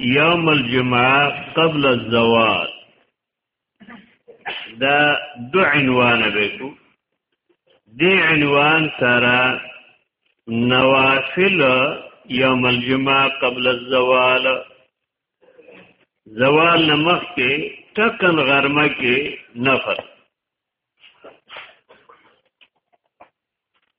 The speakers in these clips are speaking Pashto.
یوم الجمعه قبل الزوال دا دو عنوان بکو دی عنوان سره نوافل یوم الجمعه قبل الزوال زوال نمخ کې ټکن غرمه کې نفر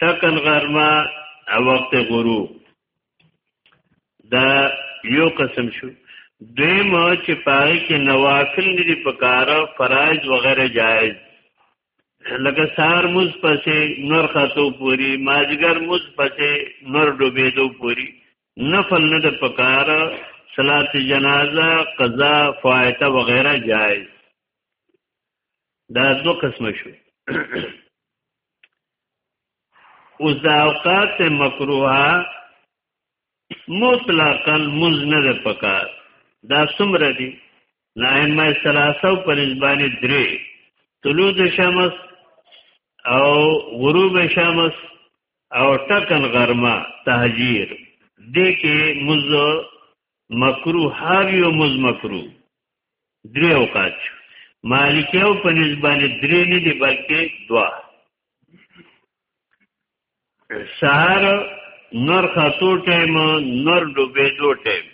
ټکن غرمه او وخت غروب دا یو قسم شو دویم چې پاره کې نوافل ندي پکاره فرایض وغیرہ جایز لکه سار مز پسې نور خاتو پوری ماجګر مز پسې نور ډوبېدو پوری نفل نه د پکاره صلات جنازه قضا فائته وغیرہ جایز دا دو قسم شو اوس د اوقات مکروه مطلقاً مز نه ده پکار دا څومره دي نائمه سلاسو پر ځبانه درې طلوع شمس او غروب شمس او ټکن غرمه تهجیر دې کې مز مکروه هر یو مز مکروه درې اوقات شو مالکی او په نسبانه درې نه دی بلکې دوا سهار نور خاصو ټایم نور ډوبې دو ټایم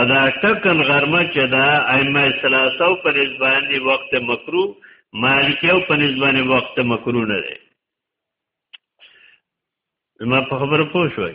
ادا ټکن غرمه چې دا ائمه ثلاثه په نسبانه وخت مکرو مالکی او په نسبانه وخت مکرو نه دی ما په خبره پوه شوئ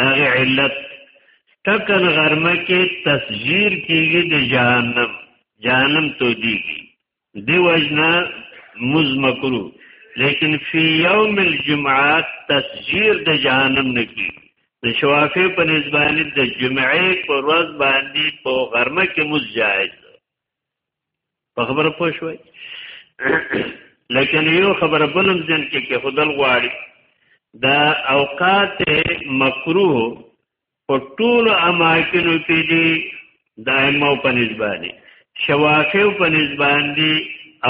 داغه علت تکل غرمه کې تسجیر کیږي د جهنم جهنم تو دیږي دی وجنا مز مکرو لیکن فی یوم الجمعه تسجیر د جهنم نه کی د شوافی په نسبت د جمعې پر ورځ باندې په غرمه کې مز جایز په خبره پوه شوي لیکن یو خبره بلم ځین کې کې خدل غواړي دا اوقات مکروه په ټول اماکنو کې دي دایمو په نسبانه شوافیو په نسبان دي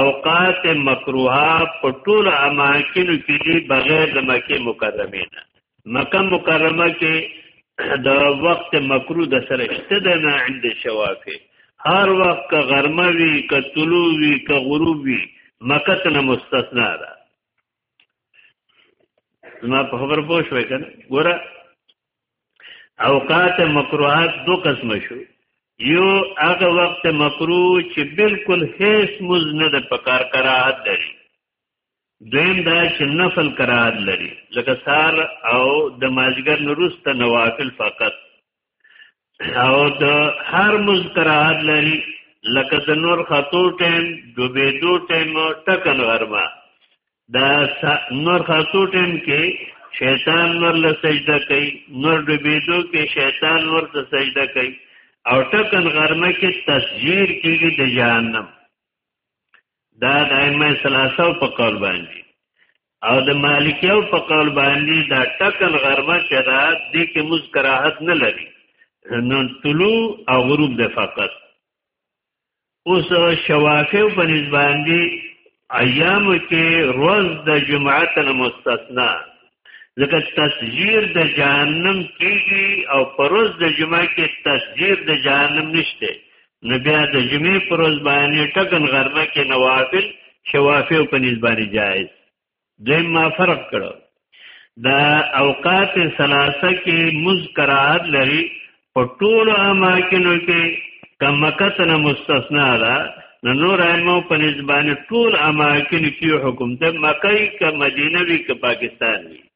اوقات مکروه په ټول اماکنو کې دي بغیر د مکه مکرمه نه مکه مکرمه کې د وخت مکرو د سره شته د نه عند شوافه هر وخت که غرمه وي که طلوع وي که غروب وي مکه ته نه مستثنا ده ما په خبر پوه شوې کنه ګوره اوقات مکروهات دو قسم شو یو هغه وخت مکروه چې بالکل هیڅ مز نه د پکار کراهت لري دویم دا چې نفل قرار لري لکه سار او د ماجګر نورسته نوافل فقط او د هر مز قرار لري لکه د نور خطو ټیم دوبې دو ټیم ټکل غرما دا نور خطو ټیم کې شیطان نور له سجده کوي نور دوبې دو کې شیطان نور ته سجده کوي او ټکل غرما کې تسجیر کېږي د جهنم دا د ائمه ثلاثه په قول باندې او د مالکیو په قول باندې دا ټکن غرمه چې دا د کې مذکرات نه لري نو طلوع او غروب د فقط اوس شوافی په نسبت باندې ایام کې روز د جمعه تل مستثنا ځکه تسجیر د جهنم کیږي او پروز د جمعه کې تسجیر د جهنم نشته نو بیا د جمعې پر ورځ باندې ټکن غرمه کې نوافل شوافی او پنځ باندې جایز دوی ما فرق کړو دا اوقات ثلاثه کې مذکرات لري په ټول اماکنو کې کمکتن مستثنا ده نو نور ایمو په نسبانه ټول اماکن کې حکم ته مکه ک مدینه وی ک پاکستان وی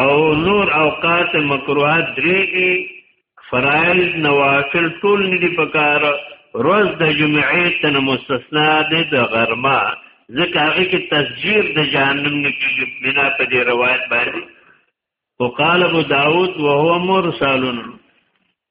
او نور اوقات مکروهات درېږي فرایض نوافل ټول ندي پکار روز د جمعې تن مستثنا ده د غرمه ځکه هغه کې تسجیر د جهنم نه کیږي بنا په دې روایت باندې وقال ابو داود وهو مرسل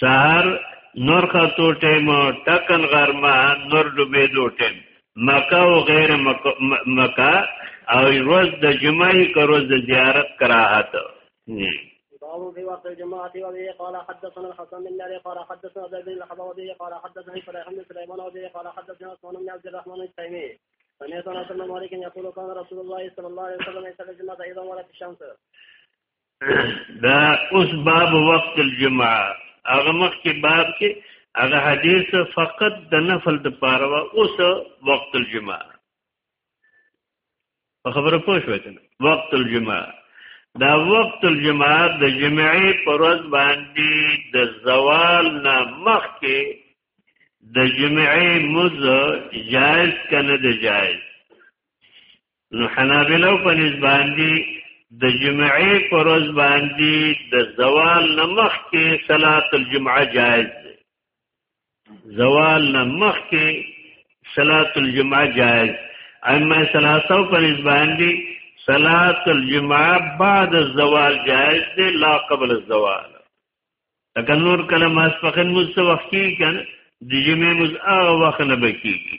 سهار نور خطو ټیم ټکن غرمه نور ډوبېدو ټیم مکه او غیر مکه او روز د جمعې که روز د زیارت کراهت باب في وقت الجماعة وبه قال حدثنا الحسن بن علي قال حدثنا عبد بن الحباب وبه قال حدثني فريح بن سليمان وبه قال حدثنا عثمان بن عبد الرحمن التيمي سمعت انس بن مالك يقول كان رسول الله صلى الله عليه وسلم يصلي الجمعة ايضا ولت الشمس دا اوس باب وقت الجمعه هغه مخ کې باب کې هغه حدیث فقط د نفل د پاره وا اوس وقت الجمعه په خبره پوه شو کنه وقت الجمعه دا وقت الجمعه د جمعې پر ورځ باندې د زوال نه مخ کې د جمعې مز جائز کنه د جائز نو حنابلو په نسبت باندې د جمعې پر ورځ باندې د زوال نمخ کې صلات الجمعه جائز ده زوال نمخ کې صلات الجمعه جائز اما صلاتو پر نسبت باندې صلات الجمعه بعد الزوال جائز ده لا قبل الزوال لکه نور کله ماسپخین مو څه وخت کیږي کنه د جمعې مز هغه وخت نه بکیږي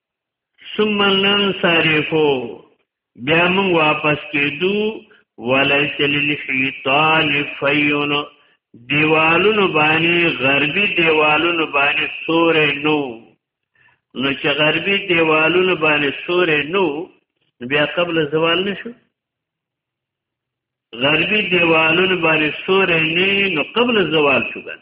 ثم ننصرفو بیا موږ واپس کېدو وليس للحيطان فيون دیوالونو باندې غربي دیوالونو باندې سورې نو نو چې غربي دیوالونو باندې سورې نو بیا قبل زوال نشو غربي دیوالونو باندې سورې نه نو قبل زوال شو ګان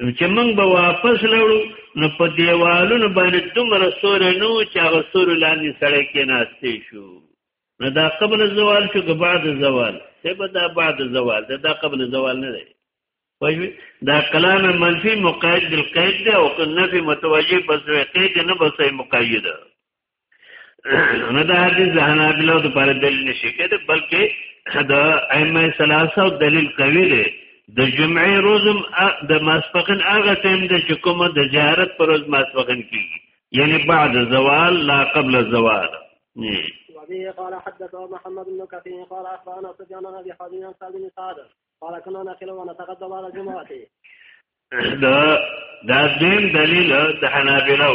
نو چې موږ به واپس لړو نو په دیوالونو باندې دومره سور نو چې هغه سور لاندې سړی کې ناشته شو نو دا قبل زوال شو که بعد زوال څه به دا بعد زوال دا, دا قبل زوال نه دی وایي دا کلام منفي مقید بالقید دی او که نفي متوجه بس قید نه بس مقید نه دا حدیث د حنابلو د پر دلیل نشي کېده بلکې دا ائمه ثلاثه او دلیل قوی دی د جمعې روزم د ماسپخین هغه ټیم دی چې کومه د زیارت پر روز ماسپخین کیږي یعنی بعد زوال لا قبل زوال نه وبه قال حدثنا محمد بن كثير قال اخبرنا سفيان بن ابي حازم عن سعد بن سعد قال كنا نخل ونتغدى بعد الجمعه دا دا دین دلیل د حنابلو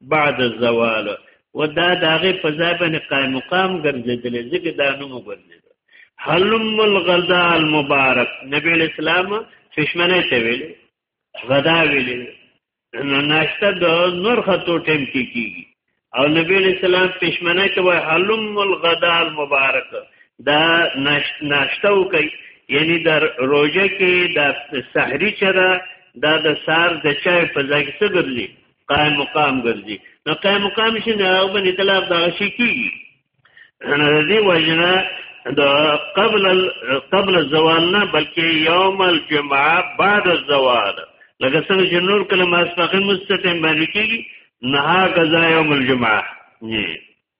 بعد الزوال و دا داغه په ځای باندې قائم مقام ګرځیدل ځکه دا نوم ګرځیدل حلم الغذاء المبارک نبی اسلام چشمنه ته ویل غدا ویل نو ناشته د نور خطو ټیم کې کیږي او نبی اسلام پښمنه ته وای حلم الغداء المبارک دا ناشته وکي یعنی در روزه کې د سحری چره دا د سار د چای په ځای څه ګرځي قائم مقام ګرځي نو قائم مقام شي نه او بن اطلاق دا شي کی انا دې وجنا دا قبل ال... قبل الزوال نه بلکې یوم الجمعه بعد الزوال لکه څنګه چې نور کله ماسپخین مستقیم باندې کیږي نه غزا یوم الجمعه نه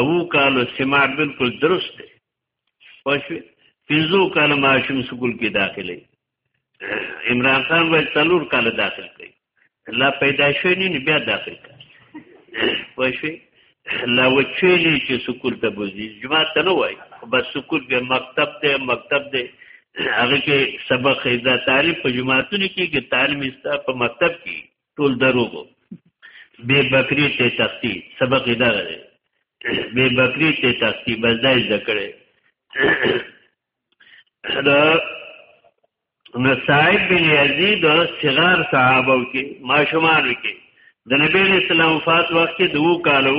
او کالو سماع بالکل درست دی پښې پنځو کال ماشوم سکول کې داخلي عمران خان وای څلور کال داخل کړي لا پیدا شوی نه بیا داخل کړي پښې لا وچېلې چې سکول ته بوزي جماعت ته نه وای بس سکول به مکتب دی مکتب دی هغه کې سبق ایزه تعلیم په جماعتونو کې کې تعلیم ایستا په مکتب کې ټول دروغ بے بکری ته تختی سبق دا غره بے بکری ته تختی بس دای ذکرې دا نصائب بن یزید صغار صحابه کې ماشومان کې د نبی اسلام فات وخت کې دوه کالو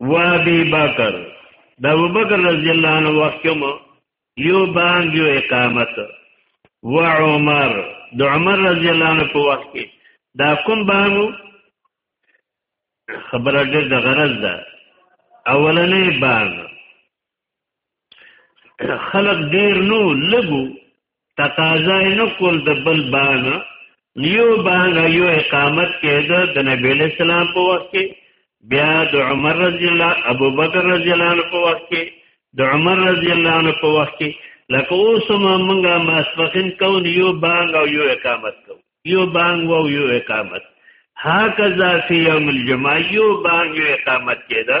و ابي بکر د ابو بکر رضی الله عنه وخت کې مو یو بانګ یو اقامت و عمر د عمر رضی الله عنه په وخت کې دا کوم بانګ خبره ډېر د غرض ده اولنې بانګ خلق ډیر نو لګو تقاضا نه کول د بل بانه یو بانه یو اقامت کېده د نبی له سلام په وخت کې بیا د عمر رضی الله ابو بکر رضی الله عنه په وخت کې د عمر رضی الله عنه په وخت کې لکه اوس ما منګه ماسپخین کو یو بانګ او یو اقامت کو یو بانګ او یو اقامت هکذا فی یوم الجمعه یو بانګ یو اقامت کېده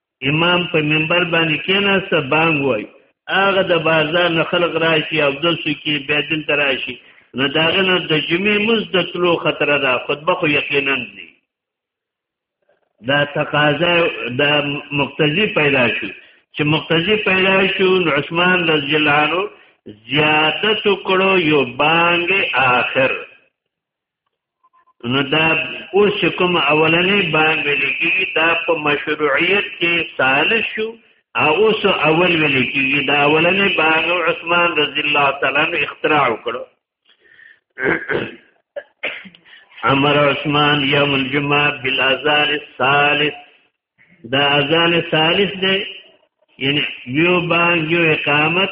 امام په منبر باندې کېناسته بانګ وای هغه د بازار نه خلق راشي او د سکی بیا دل تراشي نو داغه نه د جمعې مز د تلو خطر ده خطبه خو یقینا دی دا تقاضا د مقتضی پیدا شو چې مقتضی پیدا شو نو عثمان رضی الله عنه زیادت کړو یو بانګ آخر نو دا اوس کوم اولنې با ویل کېږي دا په مشروعیت کې ثالث شو او اوس اول ویل کېږي دا اولنې با عثمان رضی الله تعالی عنہ اختراع وکړو امر عثمان یوم الجمعه بالاذان الثالث دا اذان ثالث دی یعنی یو بانګ یو اقامت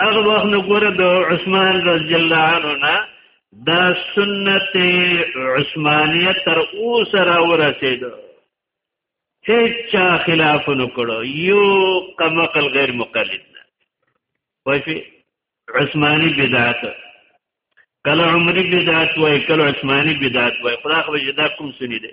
هغه وخت نو ګوره د عثمان رضی الله عنه نه دا سنت عثمانیه تر اوسه را ورسېد هیڅ خلاف نه کړو یو قمقل غیر مقلد نه وایي عثماني بدعت کله عمري بدعت وای کله عثماني بدعت وای خدا خو دا کوم سني دی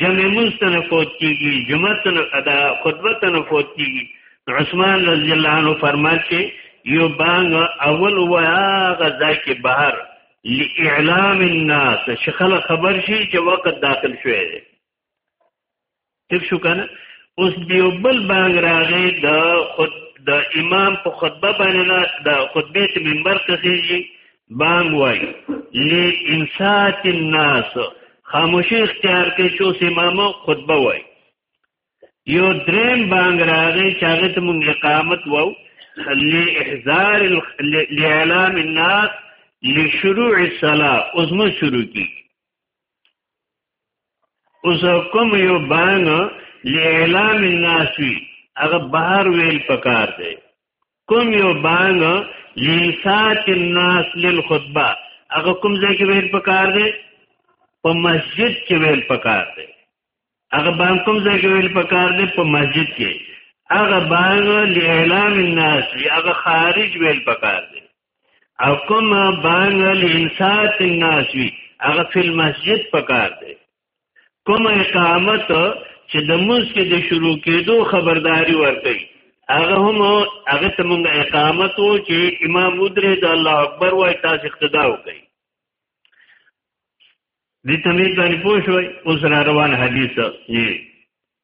جمع مستنه فوت کیږي جمعه تن ادا خطبه تن فوت کیږي عثمان رضی الله عنه فرمایي چې یو بانګ اول و هغه ځای کې بهر لاعلام الناس شخل خبر شي چې وخت داخل شوی دی تک شو کنه اوس دیو بل بانګ راغی د خود د امام په خطبه باندې د خطبه ته منبر ته سیږي بانګ وای لی انسات الناس خاموشي اختیار کې چې اوس امام خطبه وای یو دریم بانګ راغی چې هغه ته مونږ اقامت وو لی احزار لاعلام الناس لشروع الصلاه اوس مو شروع کی اوس کوم یو بانګ لاعلام الناس وی هغه بهر ویل پکار دی کوم یو بانګ لنسات الناس للخطبه هغه کوم ځای کې ویل پکار دی په مسجد کې ویل پکار دی هغه بانګ کوم ځای کې ویل پکار دی په مسجد کې هغه بانګ لاعلام الناس هغه خارج ویل پکار دی او کوم بانګ لنسات الناس هغه فل مسجد پکار دی کوم اقامت چې د موږ کې د شروع کېدو خبرداري ورکړي هغه هم هغه ته موږ اقامت وو چې امام مدري د الله اکبر وای تاسو اقتدا وکړي دې تمې باندې پوه شوي اوس را روان حدیث یې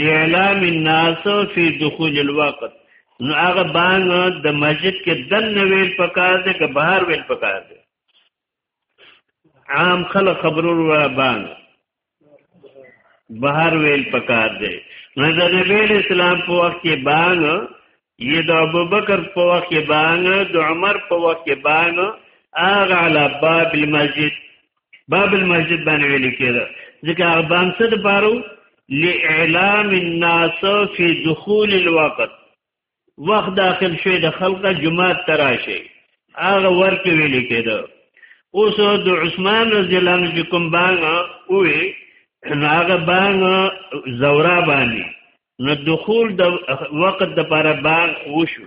لاعلام الناس فی دخول الوقت نو هغه بانګ د مسجد کې دن ویل پکار دی که بهر ویل پکار دی عام خلک خبرو را بانګ بهر ویل پکار دی نو د نبی اسلام په وخت کې بانګ یې د ابوبکر په وخت کې بانګ د عمر په وخت کې بانګ اغه علی باب المسجد باب المسجد باندې ویل کېده ځکه هغه بام څه د پاره لاعلام الناس فی دخول الوقت وخت داخل شوی د خلقه جمعه تراشی هغه ورته ویل کېده اوس د عثمان رضی الله عنه کوم بانګ وې هغه بانګ زورا باندې نو دخول د وقت د پاره بانګ وشو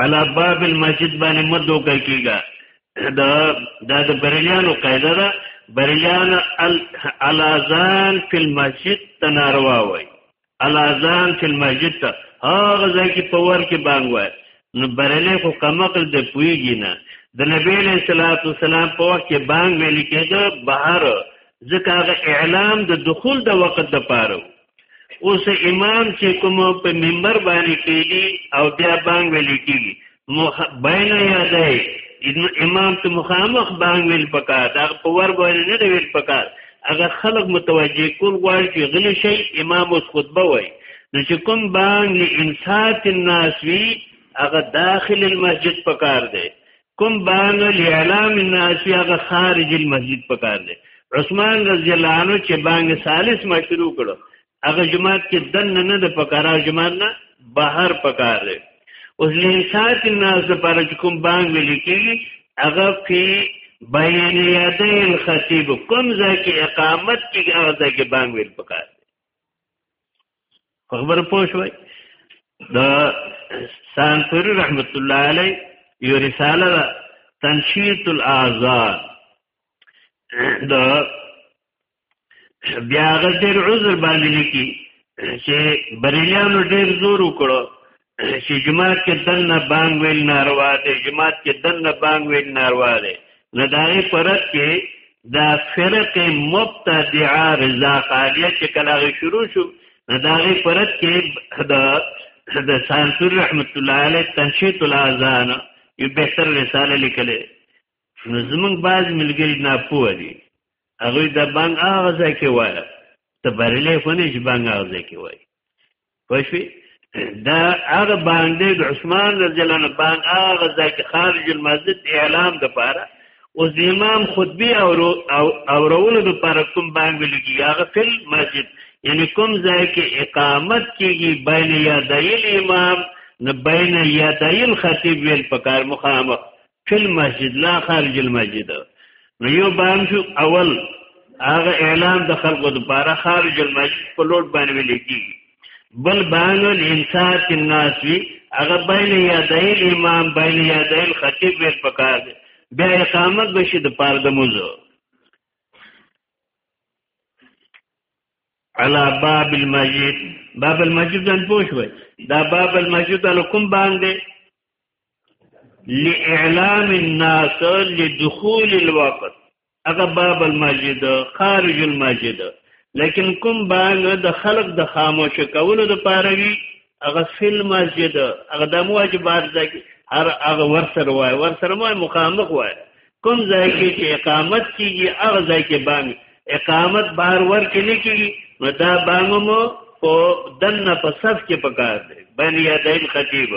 علا باب المسجد باندې مدو کوي کیږي دا دا د بریلیانو قاعده ده بریلیان الاذان فی المسجد تناروا وای الاذان فی المسجد ته هغه ځای کې په ور کې بانګ وای نو بریلی خو کمقل د پویږي نه د نبی له صلوات والسلام په وخت کې بانګ ویل کېده بهر ځکه هغه اعلام د دخول د وخت د پاره اوس امام چې کوم په منبر باندې کېدی او بیا بانګ ویل کېږي مخ بین یادای امام ته مخامخ بانګ ویل پکار دا په ور باندې نه ویل پکار اگر خلق متوجه کول غواړي چې غلی شي امام اوس خطبه وایي نو چې کوم بانګ انسات الناس وی هغه داخل المسجد پکار دی کوم بان الاعلام الناس هغه خارج المسجد پکار دی عثمان رضی الله عنه چې بانګ ثالث ما شروع کړو هغه جماعت کې دن نه د پکارا جماعت نه بهر پکار دی اوس لنسات الناس لپاره چې کوم بانګ ویل کېږي هغه په بیان یادې الخطیب کوم ځای کې اقامت کې هغه ځای کې بانګ ویل پکار خبر پوه شوي د سانتوري رحمت الله علی یو رساله ده تنشیط الاعذار د بیا غیر عذر باندې لیکي چې بریلیانو ډیر زور وکړو چې جماعت کې دنه بانګ ویل ناروا دی جماعت کې دنه بانګ ویل ناروا دی نه دغه پرد کې دا فرق مبتدعه رضا قالیه چې کله شروع شو نه دغه پرد کې دا د سانسور رحمت الله علیه تنشیط الاذان یو بهتر رساله لیکلې نو زمونږ باز ملګری نه پوه دي هغه د بانګ اغزه کې وایي ته برلې خو نه چې بانګ اغزه کې وایي پښوی دا هغه باندې د عثمان رضی الله عنه باندې هغه ځکه خارج المسجد اعلان د پاره او د امام خطبه او او اورولو د پاره کوم باندې لګي هغه فل مسجد یعنی کوم ځای کې اقامت کیږي بین یادایل امام نه بین یادایل خطیب ویل پکار مخامخ کل مسجد لا خارج المسجد نو یو بام شو اول هغه اعلان د خلکو لپاره خارج المسجد په لوټ باندې لیکي بل بان الانصات الناس وی هغه بین یادای امام بین یادای الخطیب ویل پکار دی بیا اقامت بشي د پاره د موزه علا باب المسجد باب المسجد ځان پوښوي دا باب المسجد له کوم باندې لاعلام الناس لدخول الوقت هغه باب المسجد خارج المسجد لیکن کوم بانګ د خلق د خاموش کولو د پاروي هغه فل مسجد هغه د واجبات ځای هر هغه ورسره وای ورسره وای مخامخ وای کوم ځای کې چې اقامت کیږي هغه ځای کې بانګ اقامت بار ور کې نه کیږي نو دا بانګ مو په دنه په صف کې پکار دی بنی ادم خطیب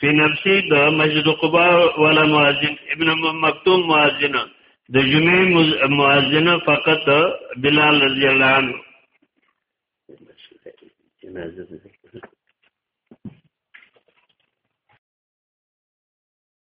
فی نفسی د مسجد قبا ولا مؤذن ابن مکتوم مؤذن د جمعې مؤذن فقط بلال رضی الله عنه جنازه